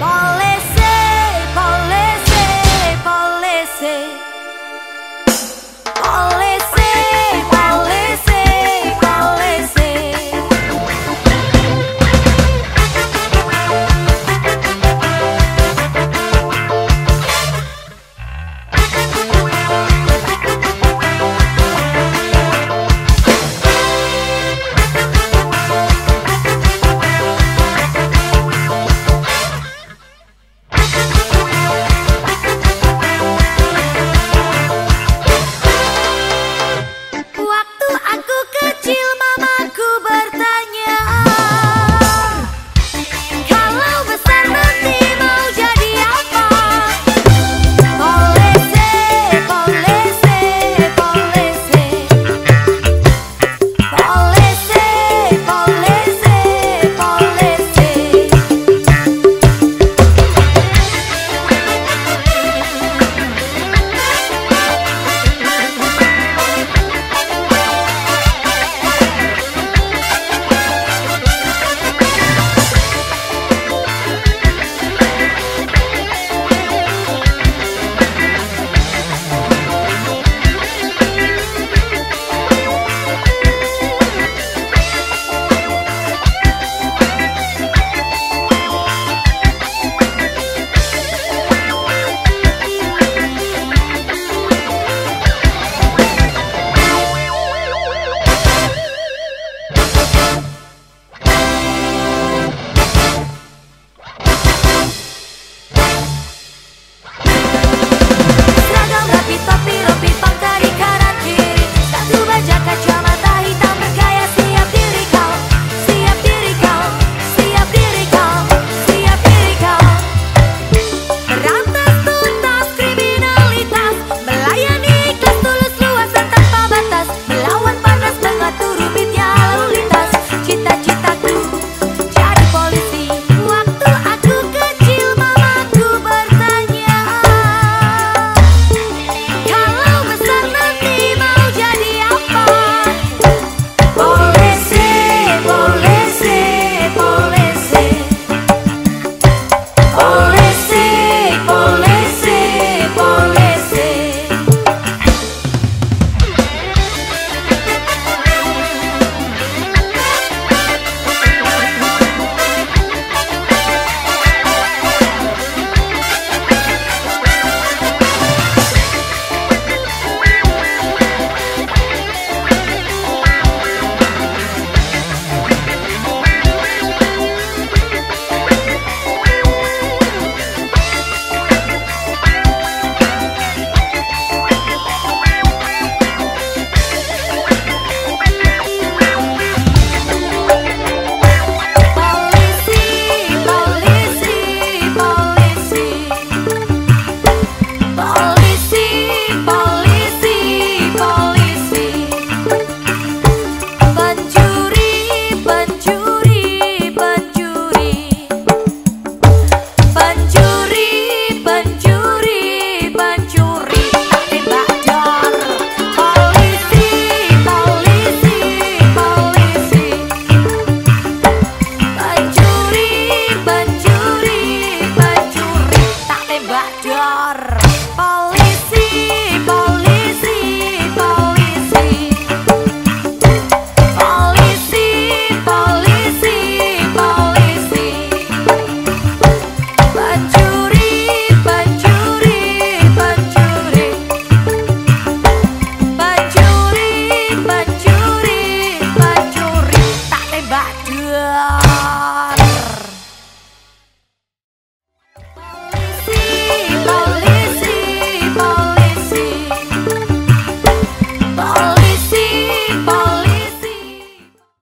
Bye.